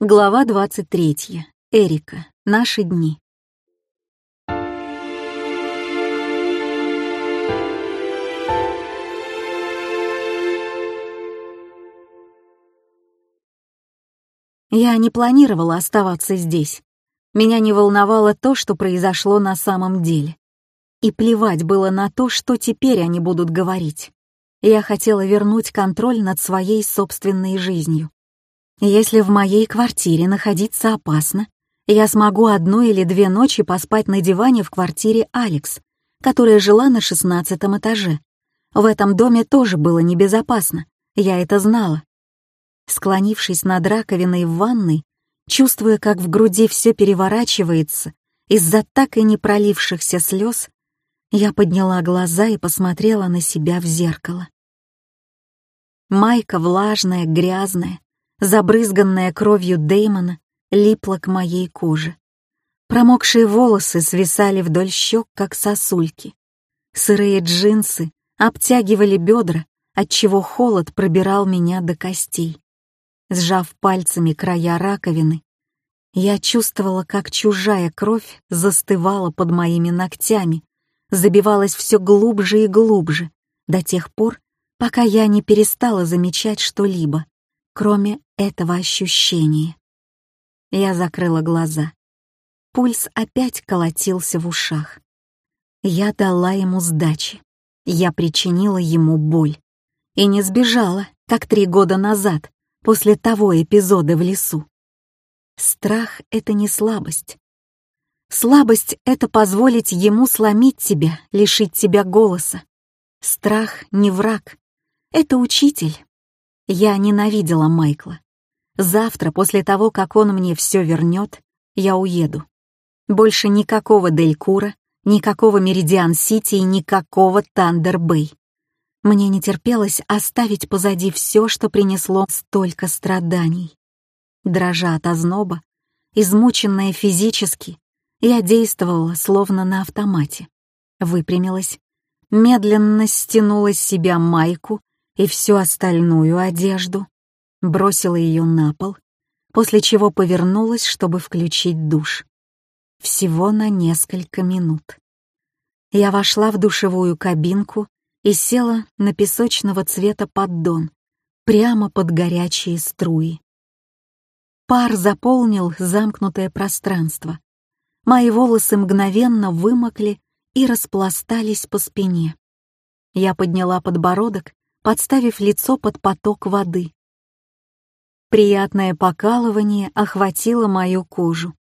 Глава 23. Эрика. Наши дни. Я не планировала оставаться здесь. Меня не волновало то, что произошло на самом деле. И плевать было на то, что теперь они будут говорить. Я хотела вернуть контроль над своей собственной жизнью. Если в моей квартире находиться опасно, я смогу одну или две ночи поспать на диване в квартире Алекс, которая жила на шестнадцатом этаже. В этом доме тоже было небезопасно, я это знала. Склонившись над раковиной в ванной, чувствуя, как в груди все переворачивается из-за так и не пролившихся слез, я подняла глаза и посмотрела на себя в зеркало. Майка влажная, грязная, забрызганная кровью Дэймона, липла к моей коже. Промокшие волосы свисали вдоль щек, как сосульки. Сырые джинсы обтягивали бедра, отчего холод пробирал меня до костей. Сжав пальцами края раковины, я чувствовала, как чужая кровь застывала под моими ногтями, забивалась все глубже и глубже, до тех пор, пока я не перестала замечать что-либо, кроме этого ощущения. Я закрыла глаза. Пульс опять колотился в ушах. Я дала ему сдачи. Я причинила ему боль. И не сбежала, как три года назад, после того эпизода в лесу. Страх — это не слабость. Слабость — это позволить ему сломить тебя, лишить тебя голоса. Страх — не враг. Это учитель, я ненавидела Майкла. Завтра, после того, как он мне все вернет, я уеду. Больше никакого Делькура, никакого Меридиан-Сити и никакого Тандер-Бэй. Мне не терпелось оставить позади все, что принесло столько страданий. Дрожа от озноба, измученная физически, я действовала словно на автомате. Выпрямилась, медленно стянула с себя майку и всю остальную одежду, бросила ее на пол, после чего повернулась, чтобы включить душ. Всего на несколько минут. Я вошла в душевую кабинку и села на песочного цвета поддон, прямо под горячие струи. Пар заполнил замкнутое пространство. Мои волосы мгновенно вымокли и распластались по спине. Я подняла подбородок подставив лицо под поток воды. Приятное покалывание охватило мою кожу.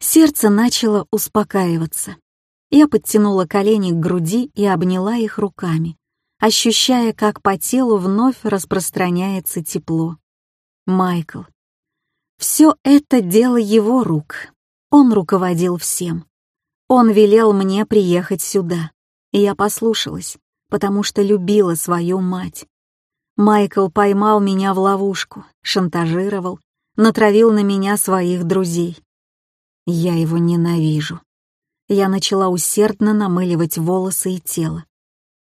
Сердце начало успокаиваться. Я подтянула колени к груди и обняла их руками, ощущая, как по телу вновь распространяется тепло. Майкл. Все это дело его рук. Он руководил всем. Он велел мне приехать сюда, и я послушалась потому что любила свою мать. Майкл поймал меня в ловушку, шантажировал, натравил на меня своих друзей. Я его ненавижу. Я начала усердно намыливать волосы и тело.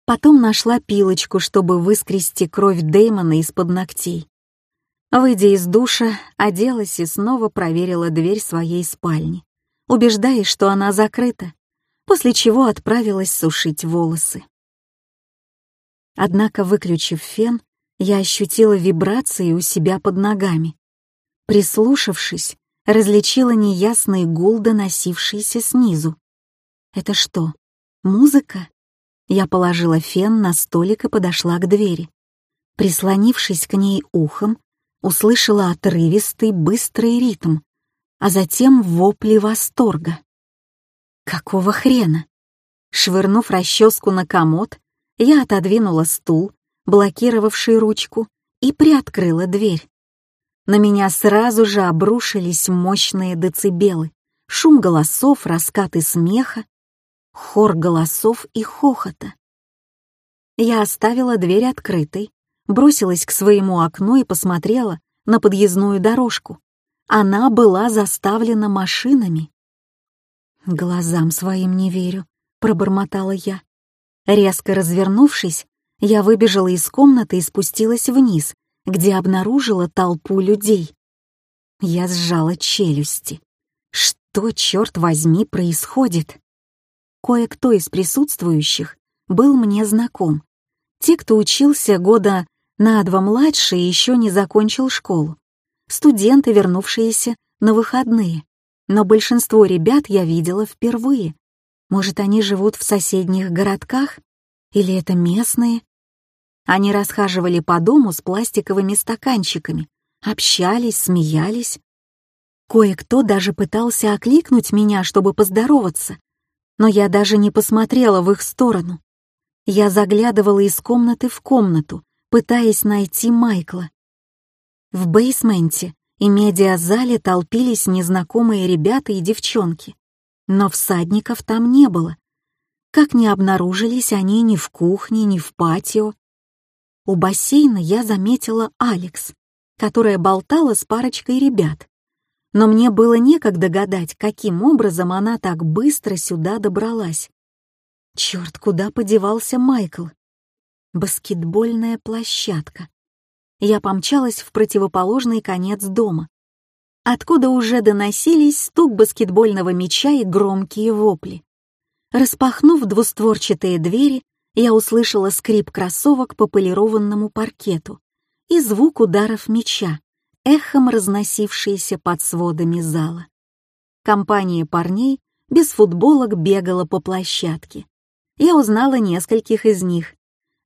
Потом нашла пилочку, чтобы выскрести кровь Дэймона из-под ногтей. Выйдя из душа, оделась и снова проверила дверь своей спальни, убеждаясь, что она закрыта, после чего отправилась сушить волосы. Однако, выключив фен, я ощутила вибрации у себя под ногами. Прислушавшись, различила неясный гул, доносившийся снизу. «Это что, музыка?» Я положила фен на столик и подошла к двери. Прислонившись к ней ухом, услышала отрывистый, быстрый ритм, а затем вопли восторга. «Какого хрена?» Швырнув расческу на комод, я отодвинула стул, блокировавший ручку, и приоткрыла дверь. На меня сразу же обрушились мощные децибелы, шум голосов, раскаты смеха, хор голосов и хохота. Я оставила дверь открытой, бросилась к своему окну и посмотрела на подъездную дорожку. Она была заставлена машинами. «Глазам своим не верю», — пробормотала я. Резко развернувшись, я выбежала из комнаты и спустилась вниз, где обнаружила толпу людей. Я сжала челюсти. Что, черт возьми, происходит? Кое-кто из присутствующих был мне знаком. Те, кто учился года на два младше и еще не закончил школу. Студенты, вернувшиеся на выходные. Но большинство ребят я видела впервые. Может, они живут в соседних городках? Или это местные? Они расхаживали по дому с пластиковыми стаканчиками, общались, смеялись. Кое-кто даже пытался окликнуть меня, чтобы поздороваться, но я даже не посмотрела в их сторону. Я заглядывала из комнаты в комнату, пытаясь найти Майкла. В бейсменте и медиазале толпились незнакомые ребята и девчонки, но всадников там не было. Как не обнаружились они ни в кухне, ни в патио. У бассейна я заметила Алекс, которая болтала с парочкой ребят. Но мне было некогда гадать, каким образом она так быстро сюда добралась. Черт, куда подевался Майкл? Баскетбольная площадка. Я помчалась в противоположный конец дома, откуда уже доносились стук баскетбольного мяча и громкие вопли. Распахнув двустворчатые двери, я услышала скрип кроссовок по полированному паркету и звук ударов мяча, эхом разносившиеся под сводами зала. Компания парней без футболок бегала по площадке. Я узнала нескольких из них.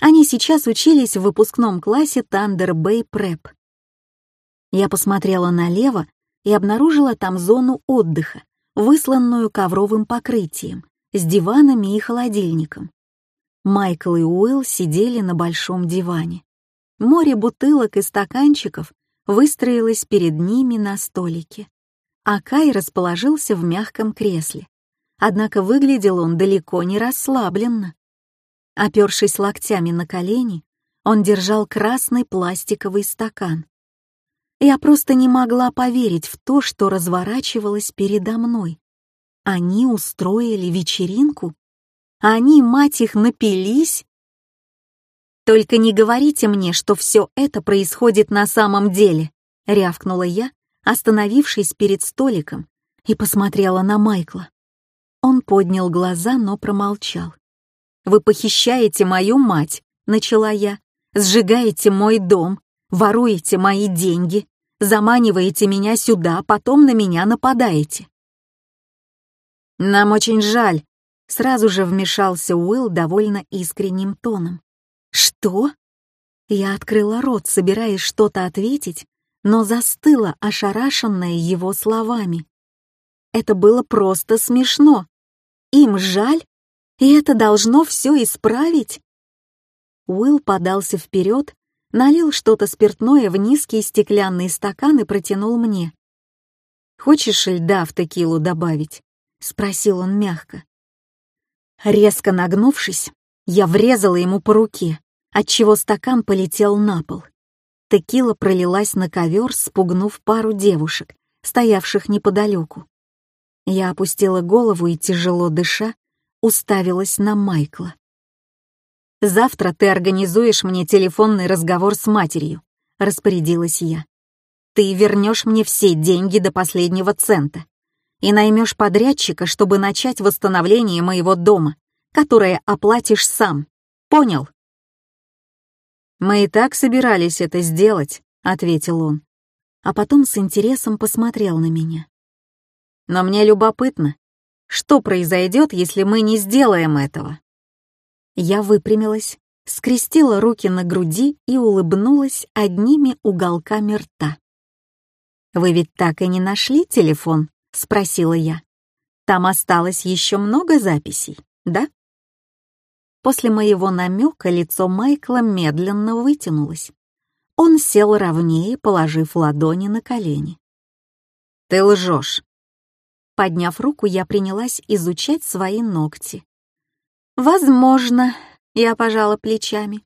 Они сейчас учились в выпускном классе Thunder Bay Prep. Я посмотрела налево и обнаружила там зону отдыха, высланную ковровым покрытием, с диванами и холодильником. Майкл и Уилл сидели на большом диване. Море бутылок и стаканчиков выстроилось перед ними на столике. А Кай расположился в мягком кресле. Однако выглядел он далеко не расслабленно. Опершись локтями на колени, он держал красный пластиковый стакан. Я просто не могла поверить в то, что разворачивалось передо мной. Они устроили вечеринку? Они, мать их, напились? «Только не говорите мне, что все это происходит на самом деле», — рявкнула я, остановившись перед столиком, и посмотрела на Майкла. Он поднял глаза, но промолчал. «Вы похищаете мою мать», — начала я, «сжигаете мой дом, воруете мои деньги, заманиваете меня сюда, потом на меня нападаете». «Нам очень жаль», — сразу же вмешался Уилл довольно искренним тоном. «Что?» Я открыла рот, собираясь что-то ответить, но застыла, ошарашенная его словами. Это было просто смешно. Им жаль, и это должно все исправить. Уилл подался вперед, налил что-то спиртное в низкий стеклянный стакан и протянул мне. «Хочешь льда в текилу добавить?» — спросил он мягко. Резко нагнувшись, я врезала ему по руке отчего стакан полетел на пол. Текила пролилась на ковер, спугнув пару девушек, стоявших неподалеку. Я опустила голову и, тяжело дыша, уставилась на Майкла. «Завтра ты организуешь мне телефонный разговор с матерью», — распорядилась я. «Ты вернешь мне все деньги до последнего цента и наймешь подрядчика, чтобы начать восстановление моего дома, которое оплатишь сам. Понял?» «Мы и так собирались это сделать», — ответил он, а потом с интересом посмотрел на меня. «Но мне любопытно, что произойдет, если мы не сделаем этого?» Я выпрямилась, скрестила руки на груди и улыбнулась одними уголками рта. «Вы ведь так и не нашли телефон?» — спросила я. «Там осталось еще много записей, да?» После моего намека лицо Майкла медленно вытянулось. Он сел ровнее, положив ладони на колени. «Ты лжешь!» Подняв руку, я принялась изучать свои ногти. «Возможно», — я пожала плечами.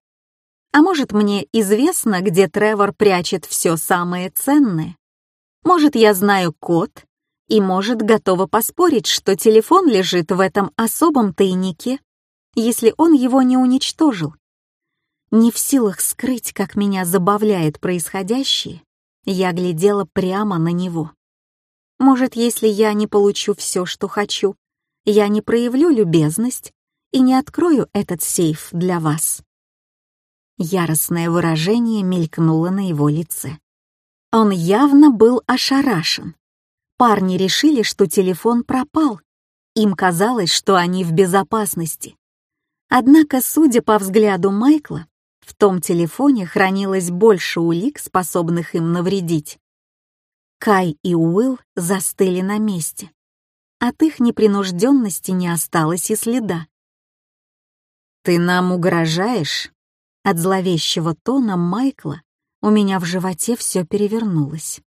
«А может, мне известно, где Тревор прячет все самое ценное? Может, я знаю код, и, может, готова поспорить, что телефон лежит в этом особом тайнике?» если он его не уничтожил. Не в силах скрыть, как меня забавляет происходящее, Я глядела прямо на него. Может, если я не получу все, что хочу, я не проявлю любезность и не открою этот сейф для вас. Яростное выражение мелькнуло на его лице. Он явно был ошарашен. Парни решили, что телефон пропал. Им казалось, что они в безопасности. Однако, судя по взгляду Майкла, в том телефоне хранилось больше улик, способных им навредить. Кай и Уилл застыли на месте. От их непринужденности не осталось и следа. «Ты нам угрожаешь?» От зловещего тона Майкла у меня в животе все перевернулось.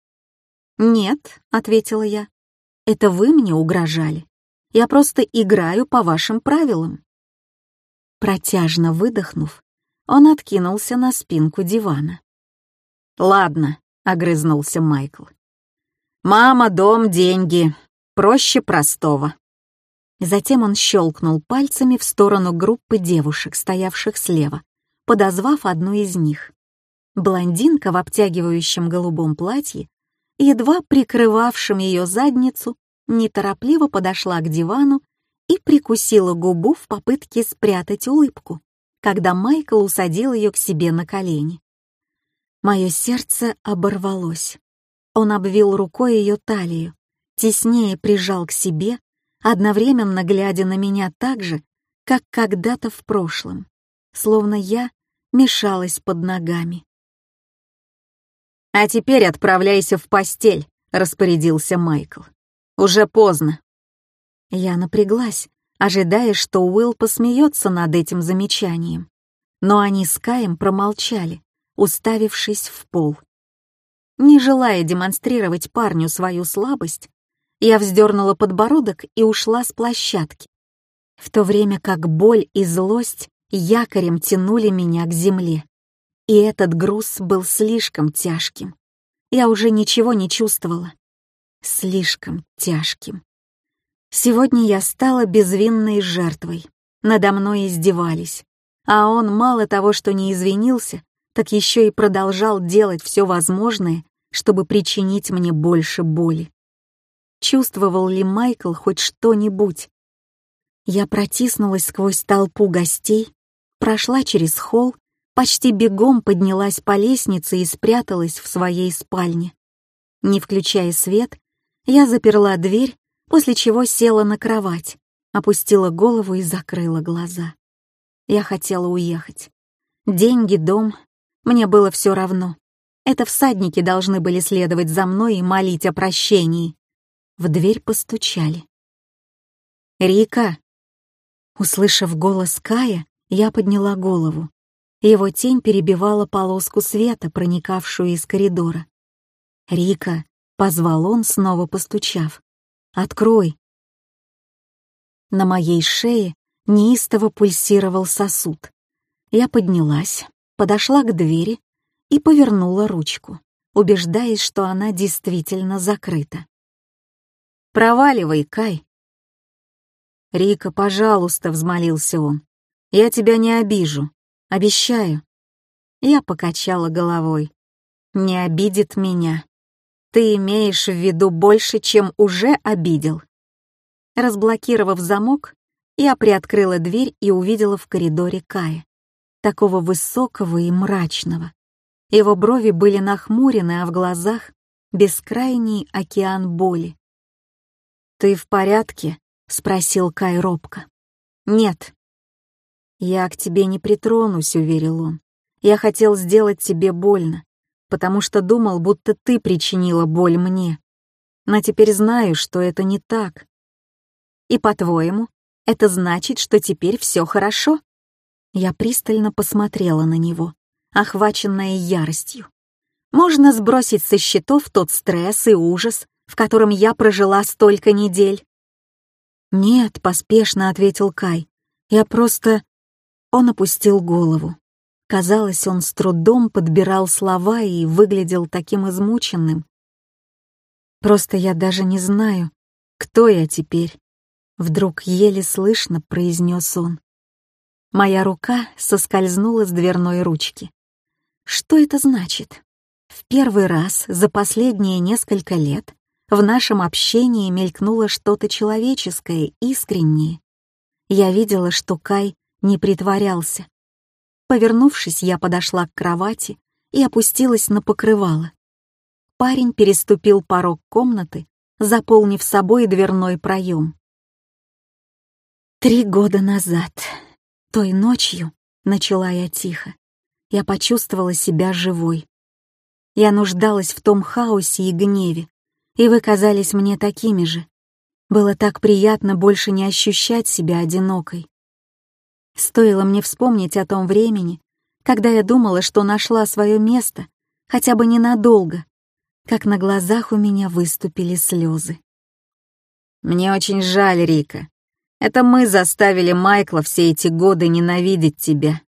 «Нет», — ответила я, — «это вы мне угрожали. Я просто играю по вашим правилам». Протяжно выдохнув, он откинулся на спинку дивана. «Ладно», — огрызнулся Майкл. «Мама, дом, деньги. Проще простого». Затем он щелкнул пальцами в сторону группы девушек, стоявших слева, подозвав одну из них. Блондинка в обтягивающем голубом платье, едва прикрывавшем ее задницу, неторопливо подошла к дивану и прикусила губу в попытке спрятать улыбку, когда Майкл усадил ее к себе на колени. Мое сердце оборвалось. Он обвил рукой ее талию, теснее прижал к себе, одновременно глядя на меня так же, как когда-то в прошлом, словно я мешалась под ногами. «А теперь отправляйся в постель», — распорядился Майкл. «Уже поздно». Я напряглась, ожидая, что Уилл посмеется над этим замечанием. Но они с Каем промолчали, уставившись в пол. Не желая демонстрировать парню свою слабость, я вздернула подбородок и ушла с площадки, в то время как боль и злость якорем тянули меня к земле. И этот груз был слишком тяжким. Я уже ничего не чувствовала. Слишком тяжким. Сегодня я стала безвинной жертвой. Надо мной издевались. А он мало того, что не извинился, так еще и продолжал делать все возможное, чтобы причинить мне больше боли. Чувствовал ли Майкл хоть что-нибудь? Я протиснулась сквозь толпу гостей, прошла через холл, почти бегом поднялась по лестнице и спряталась в своей спальне. Не включая свет, я заперла дверь, после чего села на кровать, опустила голову и закрыла глаза. Я хотела уехать. Деньги, дом, мне было все равно. Это всадники должны были следовать за мной и молить о прощении. В дверь постучали. «Рика!» Услышав голос Кая, я подняла голову. Его тень перебивала полоску света, проникавшую из коридора. «Рика!» — позвал он, снова постучав. «Открой!» На моей шее неистово пульсировал сосуд. Я поднялась, подошла к двери и повернула ручку, убеждаясь, что она действительно закрыта. «Проваливай, Кай!» «Рика, пожалуйста», — взмолился он. «Я тебя не обижу. Обещаю». Я покачала головой. «Не обидит меня. Ты имеешь в виду больше, чем уже обидел». Разблокировав замок, я приоткрыла дверь и увидела в коридоре Кая, такого высокого и мрачного. Его брови были нахмурены, а в глазах бескрайний океан боли. «Ты в порядке?» — спросил Кай робко. «Нет». «Я к тебе не притронусь», — уверил он. «Я хотел сделать тебе больно, потому что думал, будто ты причинила боль мне. Но теперь знаю, что это не так. И, по-твоему, это значит, что теперь все хорошо?» Я пристально посмотрела на него, охваченная яростью. Можно сбросить со счетов тот стресс и ужас, в котором я прожила столько недель. «Нет», — поспешно ответил Кай, — «я просто...» Он опустил голову. Казалось, он с трудом подбирал слова и выглядел таким измученным. «Просто я даже не знаю, кто я теперь», — вдруг еле слышно произнес он. Моя рука соскользнула с дверной ручки. «Что это значит?» В первый раз за последние несколько лет в нашем общении мелькнуло что-то человеческое, искреннее. Я видела, что Кай не притворялся. Повернувшись, я подошла к кровати и опустилась на покрывало. Парень переступил порог комнаты, заполнив собой дверной проем. Три года назад, той ночью, начала я тихо, я почувствовала себя живой. Я нуждалась в том хаосе и гневе, и вы казались мне такими же. Было так приятно больше не ощущать себя одинокой. Стоило мне вспомнить о том времени, когда я думала, что нашла свое место, хотя бы ненадолго, как на глазах у меня выступили слезы. «Мне очень жаль, Рика. Это мы заставили Майкла все эти годы ненавидеть тебя».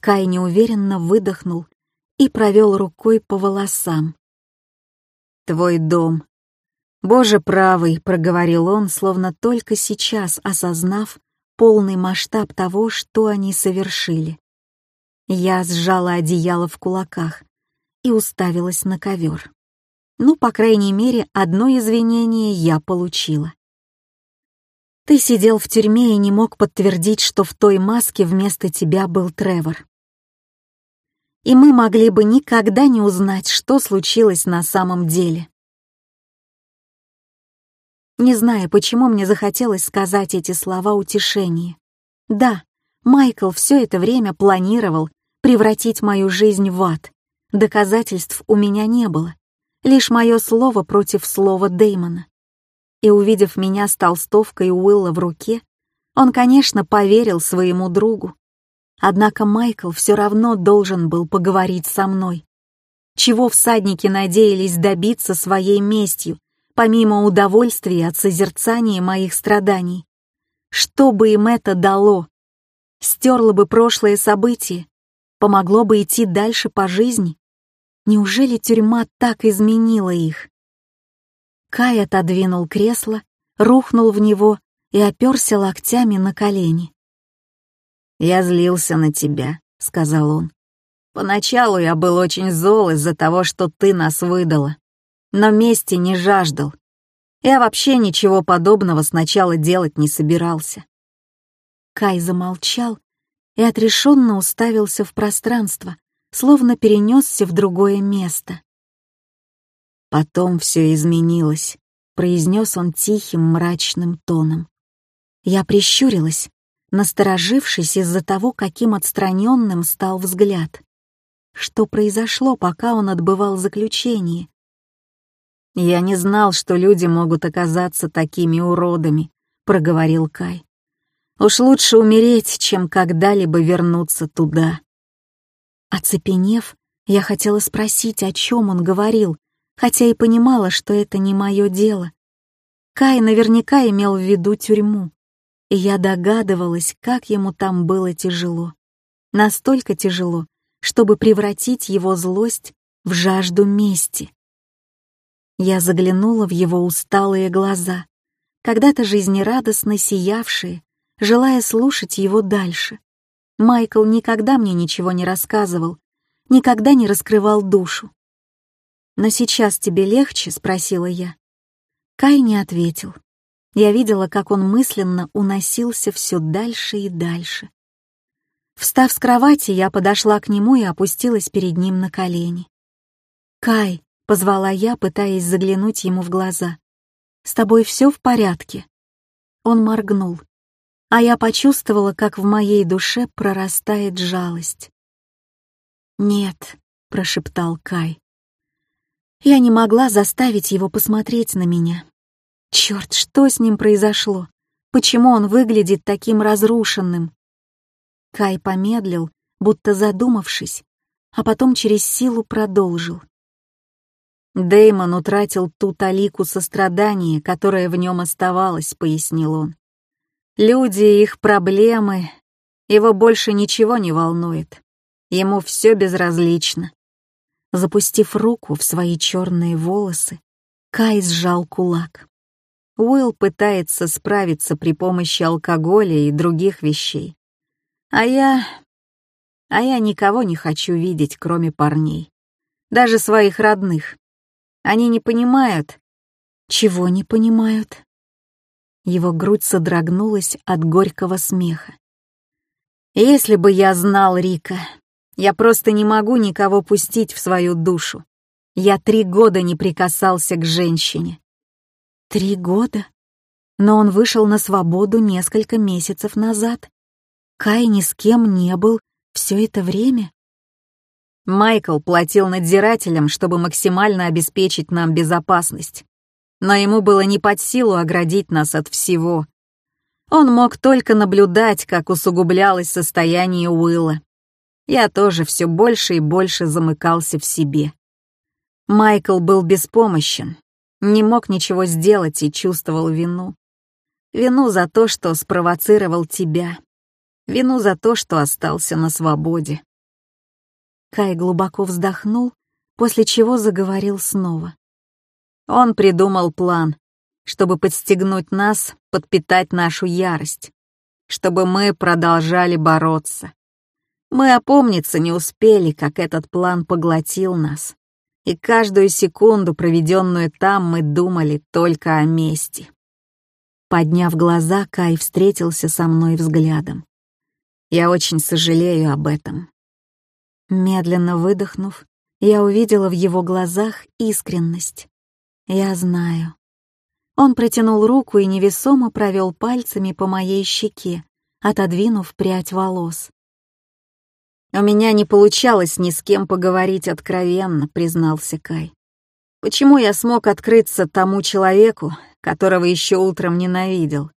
Кай неуверенно выдохнул и провел рукой по волосам. «Твой дом. Боже правый», — проговорил он, словно только сейчас осознав полный масштаб того, что они совершили. Я сжала одеяло в кулаках и уставилась на ковер. Ну, по крайней мере, одно извинение я получила. Ты сидел в тюрьме и не мог подтвердить, что в той маске вместо тебя был Тревор. И мы могли бы никогда не узнать, что случилось на самом деле. Не знаю, почему мне захотелось сказать эти слова утешения. Да, Майкл все это время планировал превратить мою жизнь в ад. Доказательств у меня не было. Лишь мое слово против слова Дэймона. И увидев меня с толстовкой Уилла в руке, он, конечно, поверил своему другу. Однако Майкл все равно должен был поговорить со мной. Чего всадники надеялись добиться своей местью, помимо удовольствия от созерцания моих страданий? Что бы им это дало? Стерло бы прошлое событие, помогло бы идти дальше по жизни? Неужели тюрьма так изменила их? Кай отодвинул кресло, рухнул в него и оперся локтями на колени. «Я злился на тебя», — сказал он. «Поначалу я был очень зол из-за того, что ты нас выдала, но мести не жаждал. Я вообще ничего подобного сначала делать не собирался». Кай замолчал и отрешенно уставился в пространство, словно перенесся в другое место. «Потом все изменилось», — произнес он тихим мрачным тоном. Я прищурилась, насторожившись из-за того, каким отстраненным стал взгляд. Что произошло, пока он отбывал заключение? «Я не знал, что люди могут оказаться такими уродами», — проговорил Кай. Уж лучше умереть, чем когда-либо вернуться туда. Оцепенев, я хотела спросить, о чем он говорил, хотя и понимала, что это не мое дело. Кай наверняка имел в виду тюрьму, и я догадывалась, как ему там было тяжело. Настолько тяжело, чтобы превратить его злость в жажду мести. Я заглянула в его усталые глаза, когда-то жизнерадостно сиявшие, желая слушать его дальше. Майкл никогда мне ничего не рассказывал, никогда не раскрывал душу. «Но сейчас тебе легче?» — спросила я. Кай не ответил. Я видела, как он мысленно уносился все дальше и дальше. Встав с кровати, я подошла к нему и опустилась перед ним на колени. «Кай», — позвала я, пытаясь заглянуть ему в глаза, — «с тобой все в порядке?» Он моргнул а я почувствовала, как в моей душе прорастает жалость. «Нет», — прошептал Кай. Я не могла заставить его посмотреть на меня. Черт, что с ним произошло? Почему он выглядит таким разрушенным? Кай помедлил, будто задумавшись, а потом через силу продолжил. Дэймон утратил ту талику сострадания, которая в нем оставалась, пояснил он. Люди и их проблемы, его больше ничего не волнует. Ему все безразлично. Запустив руку в свои черные волосы, Кай сжал кулак. Уилл пытается справиться при помощи алкоголя и других вещей. А я... А я никого не хочу видеть, кроме парней. Даже своих родных. Они не понимают. Чего не понимают? Его грудь содрогнулась от горького смеха. Если бы я знал Рика, я просто не могу никого пустить в свою душу. Я три года не прикасался к женщине. Три года? Но он вышел на свободу несколько месяцев назад. Кай ни с кем не был все это время. Майкл платил надзирателям, чтобы максимально обеспечить нам безопасность. Но ему было не под силу оградить нас от всего. Он мог только наблюдать, как усугублялось состояние Уилла я тоже все больше и больше замыкался в себе. Майкл был беспомощен, не мог ничего сделать и чувствовал вину. Вину за то, что спровоцировал тебя. Вину за то, что остался на свободе. Кай глубоко вздохнул, после чего заговорил снова. Он придумал план, чтобы подстегнуть нас, подпитать нашу ярость, чтобы мы продолжали бороться. Мы опомниться не успели, как этот план поглотил нас. И каждую секунду, проведенную там, мы думали только о мести. Подняв глаза, Кай встретился со мной взглядом. Я очень сожалею об этом. Медленно выдохнув, я увидела в его глазах искренность. Я знаю. Он протянул руку и невесомо провел пальцами по моей щеке, отодвинув прядь волос. «У меня не получалось ни с кем поговорить откровенно», — признался Кай. «Почему я смог открыться тому человеку, которого еще утром ненавидел?»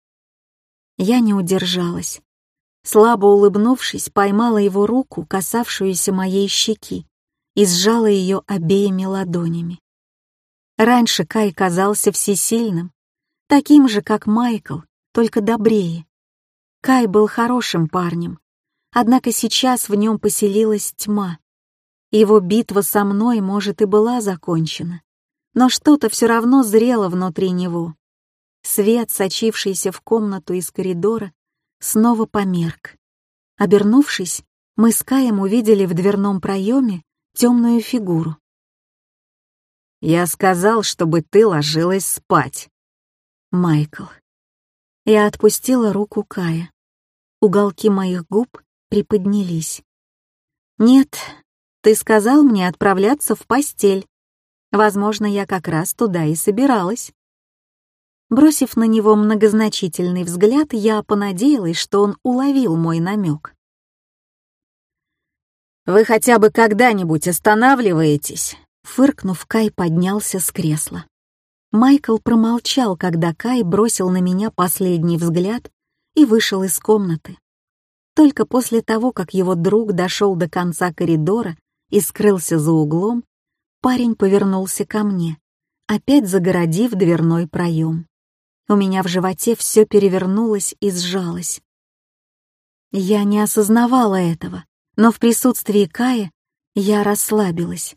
Я не удержалась. Слабо улыбнувшись, поймала его руку, касавшуюся моей щеки, и сжала ее обеими ладонями. Раньше Кай казался всесильным, таким же, как Майкл, только добрее. Кай был хорошим парнем, Однако сейчас в нем поселилась тьма. Его битва со мной, может, и была закончена, но что-то все равно зрело внутри него. Свет, сочившийся в комнату из коридора, снова померк. Обернувшись, мы с Каем увидели в дверном проеме темную фигуру. «Я сказал, чтобы ты ложилась спать». Майкл. Я отпустила руку Кая. Уголки моих губ приподнялись. «Нет, ты сказал мне отправляться в постель. Возможно, я как раз туда и собиралась». Бросив на него многозначительный взгляд, я понадеялась, что он уловил мой намек. «Вы хотя бы когда-нибудь останавливаетесь?» Фыркнув, Кай поднялся с кресла. Майкл промолчал, когда Кай бросил на меня последний взгляд и вышел из комнаты. Только после того, как его друг дошел до конца коридора и скрылся за углом, парень повернулся ко мне, опять загородив дверной проем. У меня в животе все перевернулось и сжалось. Я не осознавала этого, но в присутствии Кая я расслабилась,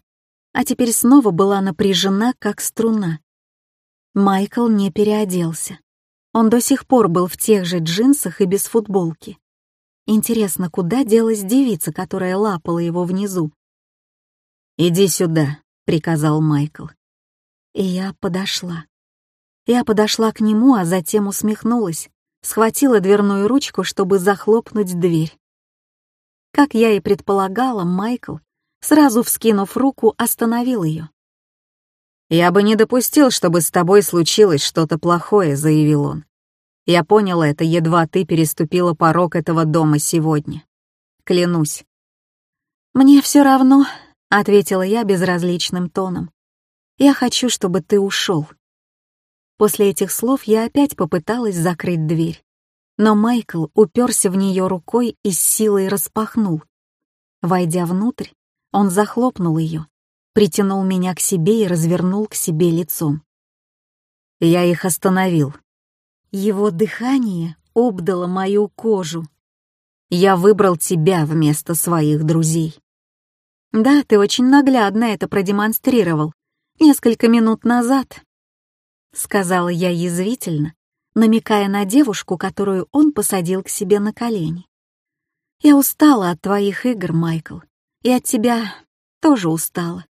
а теперь снова была напряжена, как струна. Майкл не переоделся. Он до сих пор был в тех же джинсах и без футболки. Интересно, куда делась девица, которая лапала его внизу? «Иди сюда», — приказал Майкл. И я подошла. Я подошла к нему, а затем усмехнулась, схватила дверную ручку, чтобы захлопнуть дверь. Как я и предполагала, Майкл, сразу вскинув руку, остановил ее. «Я бы не допустил, чтобы с тобой случилось что-то плохое», — заявил он. Я понял это, едва ты переступила порог этого дома сегодня. Клянусь. «Мне все равно», — ответила я безразличным тоном. «Я хочу, чтобы ты ушел». После этих слов я опять попыталась закрыть дверь, но Майкл уперся в нее рукой и с силой распахнул. Войдя внутрь, он захлопнул ее, притянул меня к себе и развернул к себе лицом. «Я их остановил», его дыхание обдало мою кожу. Я выбрал тебя вместо своих друзей. Да, ты очень наглядно это продемонстрировал. Несколько минут назад. Сказала я язвительно, намекая на девушку, которую он посадил к себе на колени. Я устала от твоих игр, Майкл, и от тебя тоже устала.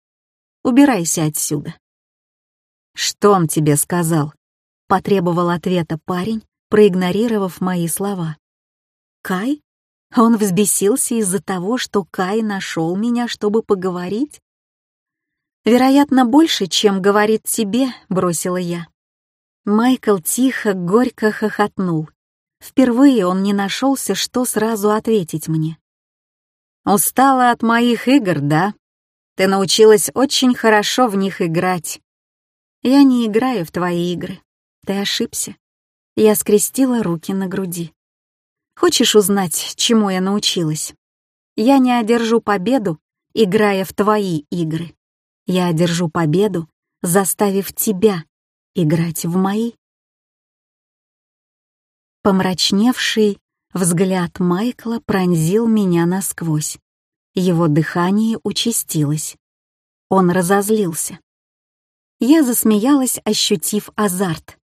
Убирайся отсюда». «Что он тебе сказал?» — потребовал ответа парень, проигнорировав мои слова. «Кай? Он взбесился из-за того, что Кай нашел меня, чтобы поговорить?» «Вероятно, больше, чем говорит тебе», — бросила я. Майкл тихо, горько хохотнул. Впервые он не нашелся, что сразу ответить мне. «Устала от моих игр, да? Ты научилась очень хорошо в них играть. Я не играю в твои игры. Ты ошибся». Я скрестила руки на груди. «Хочешь узнать, чему я научилась? Я не одержу победу, играя в твои игры. Я одержу победу, заставив тебя играть в мои. Помрачневший взгляд Майкла пронзил меня насквозь. Его дыхание участилось. Он разозлился. Я засмеялась, ощутив азарт.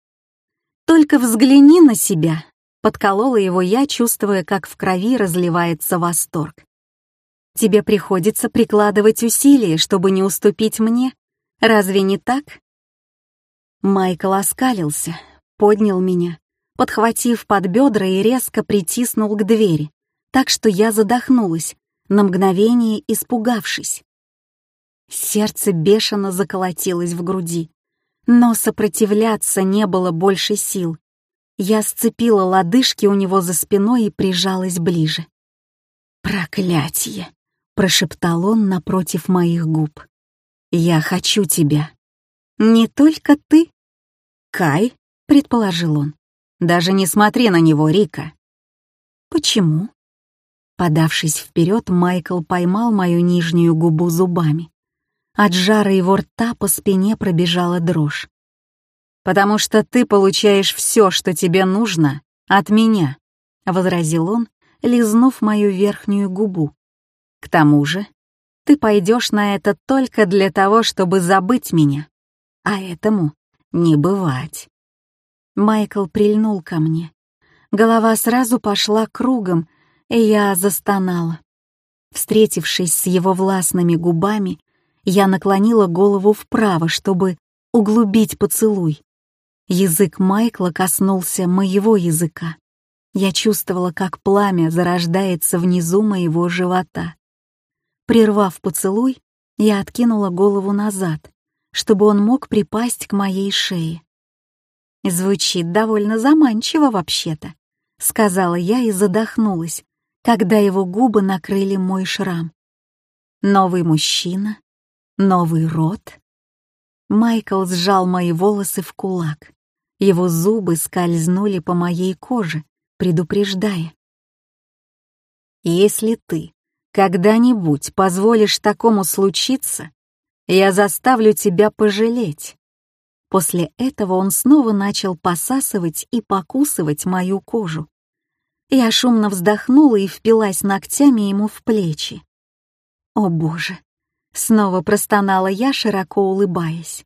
«Только взгляни на себя!» — подколола его я, чувствуя, как в крови разливается восторг. «Тебе приходится прикладывать усилия, чтобы не уступить мне. Разве не так?» Майкл оскалился, поднял меня, подхватив под бедра и резко притиснул к двери, так что я задохнулась, на мгновение испугавшись. Сердце бешено заколотилось в груди, но сопротивляться не было больше сил. Я сцепила лодыжки у него за спиной и прижалась ближе. «Проклятие!» — прошептал он напротив моих губ. «Я хочу тебя!» «Не только ты?» «Кай», — предположил он. «Даже не смотри на него, Рика». «Почему?» Подавшись вперед, Майкл поймал мою нижнюю губу зубами. От жара его рта по спине пробежала дрожь. «Потому что ты получаешь все, что тебе нужно, от меня», — возразил он, лизнув мою верхнюю губу. «К тому же, ты пойдешь на это только для того, чтобы забыть меня а этому не бывать. Майкл прильнул ко мне. Голова сразу пошла кругом, и я застонала. Встретившись с его властными губами, я наклонила голову вправо, чтобы углубить поцелуй. Язык Майкла коснулся моего языка. Я чувствовала, как пламя зарождается внизу моего живота. Прервав поцелуй, я откинула голову назад, чтобы он мог припасть к моей шее. «Звучит довольно заманчиво вообще-то», — сказала я и задохнулась, когда его губы накрыли мой шрам. «Новый мужчина? Новый рот?» Майкл сжал мои волосы в кулак. Его зубы скользнули по моей коже, предупреждая. «Если ты когда-нибудь позволишь такому случиться, я заставлю тебя пожалеть». После этого он снова начал посасывать и покусывать мою кожу. Я шумно вздохнула и впилась ногтями ему в плечи. «О боже!» — снова простонала я, широко улыбаясь.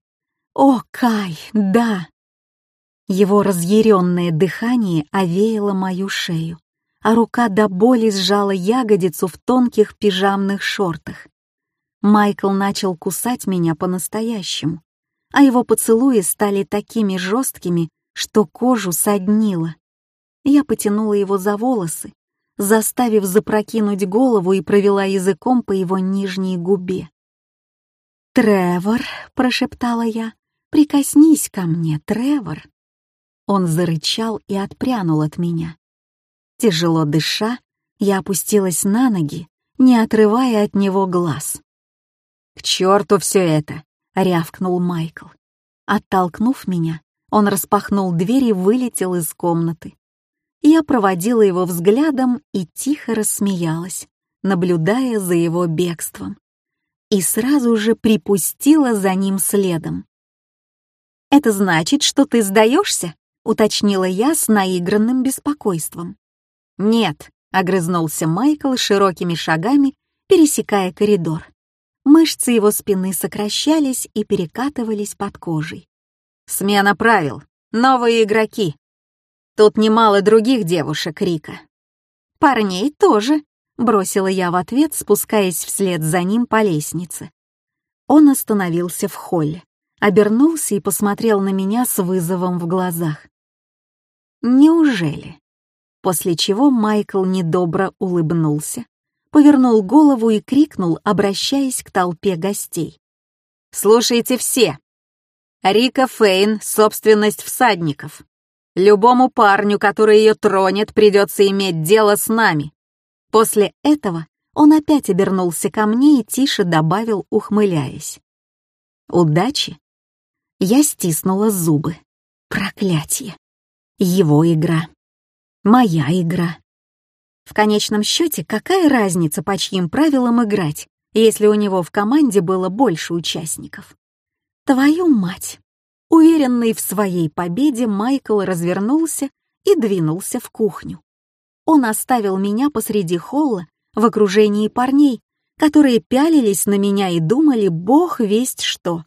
«О, Кай, да!» Его разъяренное дыхание овеяло мою шею, а рука до боли сжала ягодицу в тонких пижамных шортах. Майкл начал кусать меня по-настоящему, а его поцелуи стали такими жесткими, что кожу соднило. Я потянула его за волосы, заставив запрокинуть голову и провела языком по его нижней губе. «Тревор», — прошептала я, — «прикоснись ко мне, Тревор». Он зарычал и отпрянул от меня. Тяжело дыша, я опустилась на ноги, не отрывая от него глаз. «К черту все это!» — рявкнул Майкл. Оттолкнув меня, он распахнул дверь и вылетел из комнаты. Я проводила его взглядом и тихо рассмеялась, наблюдая за его бегством. И сразу же припустила за ним следом. «Это значит, что ты сдаешься?» — уточнила я с наигранным беспокойством. «Нет», — огрызнулся Майкл широкими шагами, пересекая коридор. Мышцы его спины сокращались и перекатывались под кожей. «Смена правил. Новые игроки. Тут немало других девушек, Рика». «Парней тоже», — бросила я в ответ, спускаясь вслед за ним по лестнице. Он остановился в холле, обернулся и посмотрел на меня с вызовом в глазах. «Неужели?» После чего Майкл недобро улыбнулся, повернул голову и крикнул, обращаясь к толпе гостей. «Слушайте все! Рика Фейн — собственность всадников. Любому парню, который ее тронет, придется иметь дело с нами. После этого он опять обернулся ко мне и тише добавил, ухмыляясь. «Удачи!» Я стиснула зубы. Проклятие! Его игра. Моя игра. В конечном счете, какая разница, по чьим правилам играть, если у него в команде было больше участников? Твою мать! Уверенный в своей победе, Майкл развернулся и двинулся в кухню. Он оставил меня посреди холла в окружении парней, которые пялились на меня и думали, бог весть что.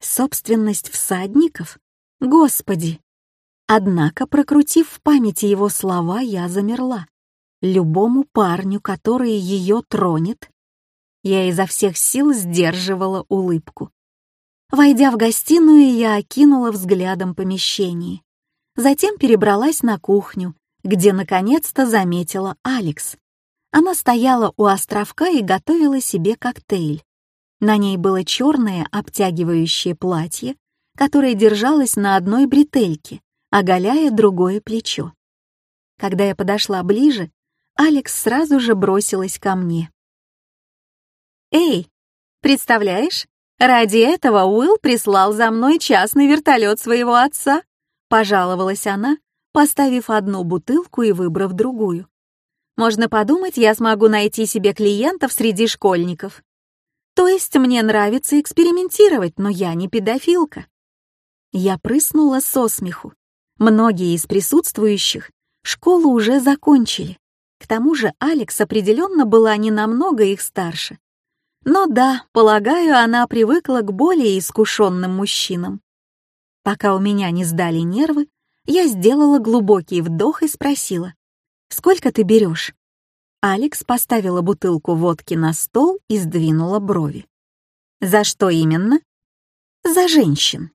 Собственность всадников? Господи! Однако, прокрутив в памяти его слова, я замерла. Любому парню, который ее тронет, я изо всех сил сдерживала улыбку. Войдя в гостиную, я окинула взглядом помещение. Затем перебралась на кухню, где наконец-то заметила Алекс. Она стояла у островка и готовила себе коктейль. На ней было черное обтягивающее платье, которое держалось на одной бретельке, оголяя другое плечо. Когда я подошла ближе, Алекс сразу же бросилась ко мне. «Эй, представляешь, Ради этого Уилл прислал за мной частный вертолет своего отца, пожаловалась она, поставив одну бутылку и выбрав другую. Можно подумать, я смогу найти себе клиентов среди школьников. То есть мне нравится экспериментировать, но я не педофилка. Я прыснула со смеху. Многие из присутствующих школу уже закончили. К тому же Алекс определенно была не намного их старше. Но да, полагаю, она привыкла к более искушенным мужчинам. Пока у меня не сдали нервы, я сделала глубокий вдох и спросила, «Сколько ты берешь?» Алекс поставила бутылку водки на стол и сдвинула брови. «За что именно?» «За женщин».